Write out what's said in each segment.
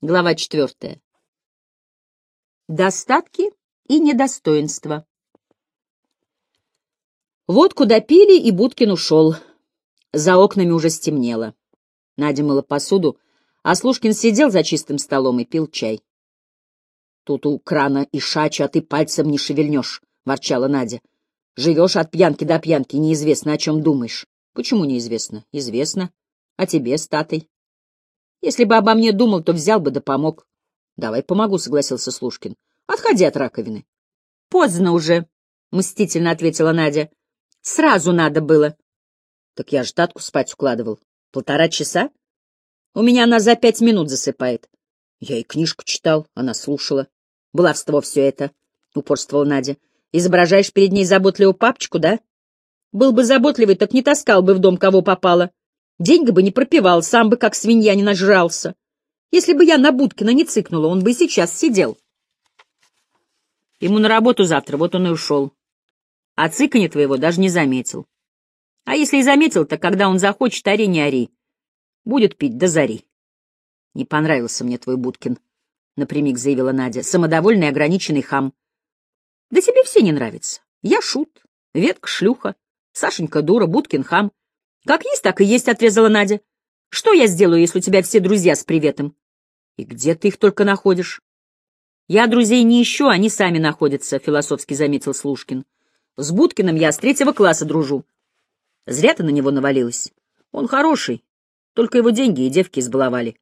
Глава четвертая. Достатки и недостоинства. Водку допили, и Будкин ушел. За окнами уже стемнело. Надя мыла посуду, а Слушкин сидел за чистым столом и пил чай. «Тут у крана и шача, а ты пальцем не шевельнешь», — ворчала Надя. «Живешь от пьянки до пьянки, неизвестно, о чем думаешь». «Почему неизвестно?» «Известно. А тебе, статой?» Если бы обо мне думал, то взял бы да помог. — Давай помогу, — согласился Слушкин. — Отходи от раковины. — Поздно уже, — мстительно ответила Надя. — Сразу надо было. — Так я же Татку спать укладывал. Полтора часа? У меня она за пять минут засыпает. Я и книжку читал, она слушала. Баловство все это, — упорствовала Надя. Изображаешь перед ней заботливую папочку, да? Был бы заботливый, так не таскал бы в дом кого попало. Деньги бы не пропивал, сам бы как свинья не нажрался. Если бы я на Будкина не цыкнула, он бы сейчас сидел. Ему на работу завтра, вот он и ушел. А цыканье твоего даже не заметил. А если и заметил, то когда он захочет, ори не ори. Будет пить до зари. Не понравился мне твой Будкин, — напрямик заявила Надя. Самодовольный ограниченный хам. Да тебе все не нравятся. Я шут, ветка шлюха, Сашенька дура, Будкин хам. Как есть, так и есть, — отрезала Надя. Что я сделаю, если у тебя все друзья с приветом? И где ты их только находишь? Я друзей не ищу, они сами находятся, — философски заметил Слушкин. С Будкиным я с третьего класса дружу. Зря ты на него навалилась. Он хороший, только его деньги и девки избаловали.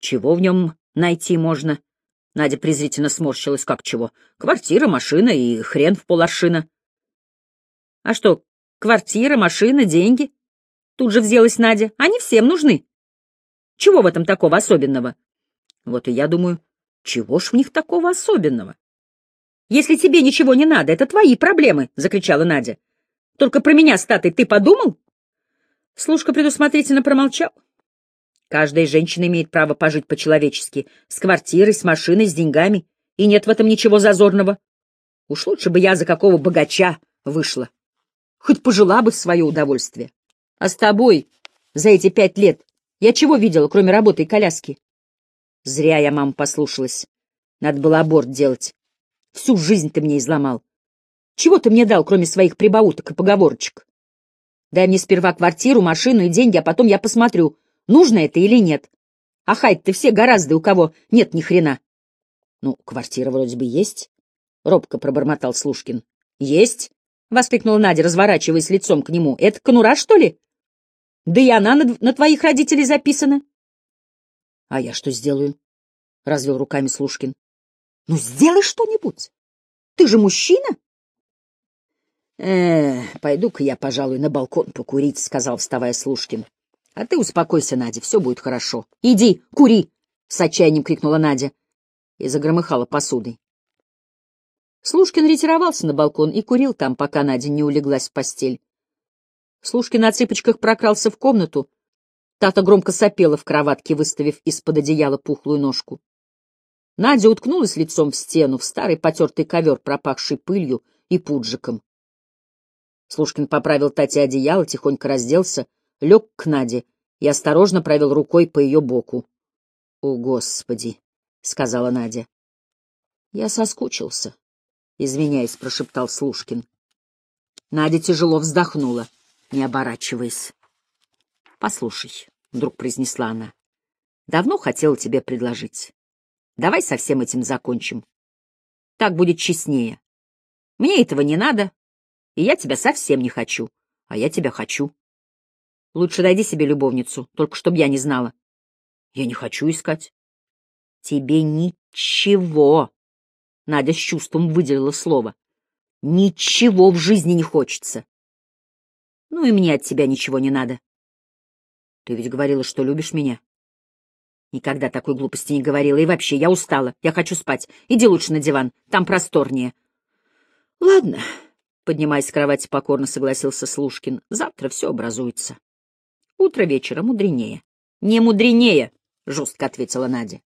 Чего в нем найти можно? Надя презрительно сморщилась. Как чего? Квартира, машина и хрен в поларшина. А что, квартира, машина, деньги? Тут же взялась Надя. Они всем нужны. Чего в этом такого особенного? Вот и я думаю, чего ж в них такого особенного? Если тебе ничего не надо, это твои проблемы, — закричала Надя. Только про меня, статый, ты подумал? Слушка предусмотрительно промолчал. Каждая женщина имеет право пожить по-человечески, с квартирой, с машиной, с деньгами, и нет в этом ничего зазорного. Уж лучше бы я за какого богача вышла. Хоть пожила бы в свое удовольствие. А с тобой за эти пять лет я чего видела, кроме работы и коляски? Зря я, мама, послушалась. Надо было аборт делать. Всю жизнь ты мне изломал. Чего ты мне дал, кроме своих прибауток и поговорочек? Дай мне сперва квартиру, машину и деньги, а потом я посмотрю, нужно это или нет. А хай-то все гораздо, у кого нет ни хрена. Ну, квартира вроде бы есть, — робко пробормотал Слушкин. Есть, — воскликнула Надя, разворачиваясь лицом к нему. Это конура, что ли? Да и она на, на твоих родителей записана. — А я что сделаю? — развел руками Слушкин. — Ну, сделай что-нибудь. Ты же мужчина. — Э, пойду-ка я, пожалуй, на балкон покурить, — сказал, вставая Слушкин. — А ты успокойся, Надя, все будет хорошо. — Иди, кури! — с отчаянием крикнула Надя и загромыхала посудой. Слушкин ретировался на балкон и курил там, пока Надя не улеглась в постель. Слушкин на цыпочках прокрался в комнату. Тата громко сопела в кроватке, выставив из-под одеяла пухлую ножку. Надя уткнулась лицом в стену, в старый потертый ковер, пропахший пылью и пуджиком. Слушкин поправил Тате одеяло, тихонько разделся, лег к Наде и осторожно провел рукой по ее боку. — О, Господи! — сказала Надя. — Я соскучился, — извиняясь, прошептал Слушкин. Надя тяжело вздохнула не оборачиваясь. — Послушай, — вдруг произнесла она, — давно хотела тебе предложить. Давай со всем этим закончим. Так будет честнее. Мне этого не надо, и я тебя совсем не хочу, а я тебя хочу. Лучше найди себе любовницу, только чтоб я не знала. Я не хочу искать. Тебе ничего. Надя с чувством выделила слово. Ничего в жизни не хочется. Ну и мне от тебя ничего не надо. Ты ведь говорила, что любишь меня. Никогда такой глупости не говорила. И вообще, я устала. Я хочу спать. Иди лучше на диван. Там просторнее. Ладно. Поднимаясь с кровати, покорно согласился Слушкин. Завтра все образуется. Утро вечера мудренее. Не мудренее, жестко ответила Надя.